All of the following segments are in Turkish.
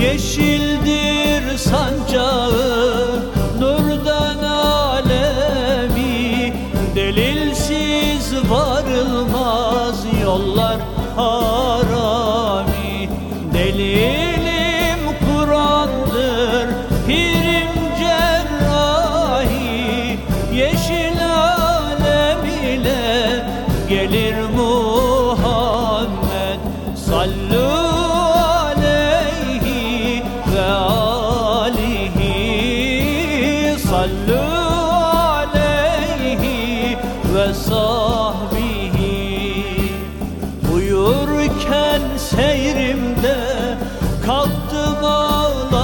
Yeşildir sancağı nurdan alemi Delilsiz varılmaz yollar harami gelir Muhammed Sallu aleyhi ve alihi Sallu aleyhi ve sahbihi. Uyurken seyrimde kalktım ağlayu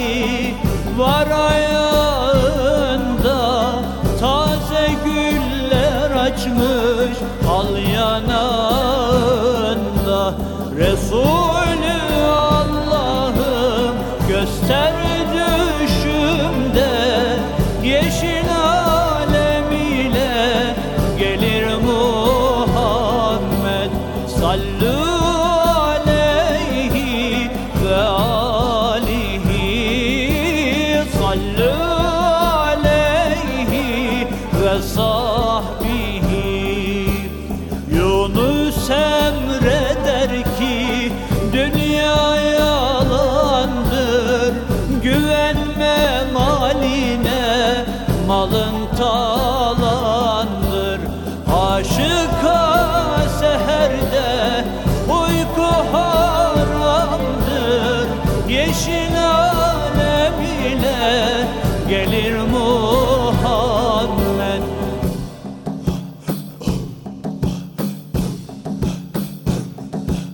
var ayağında Taze güller açmış al yanağında. Resulü Allah'ım göster düşümde Yeşil alem ile gelir Muhammed Sallu sahbihi Yunus emreder ki dünya yalandır. Güvenme maline malın talandır. Aşıka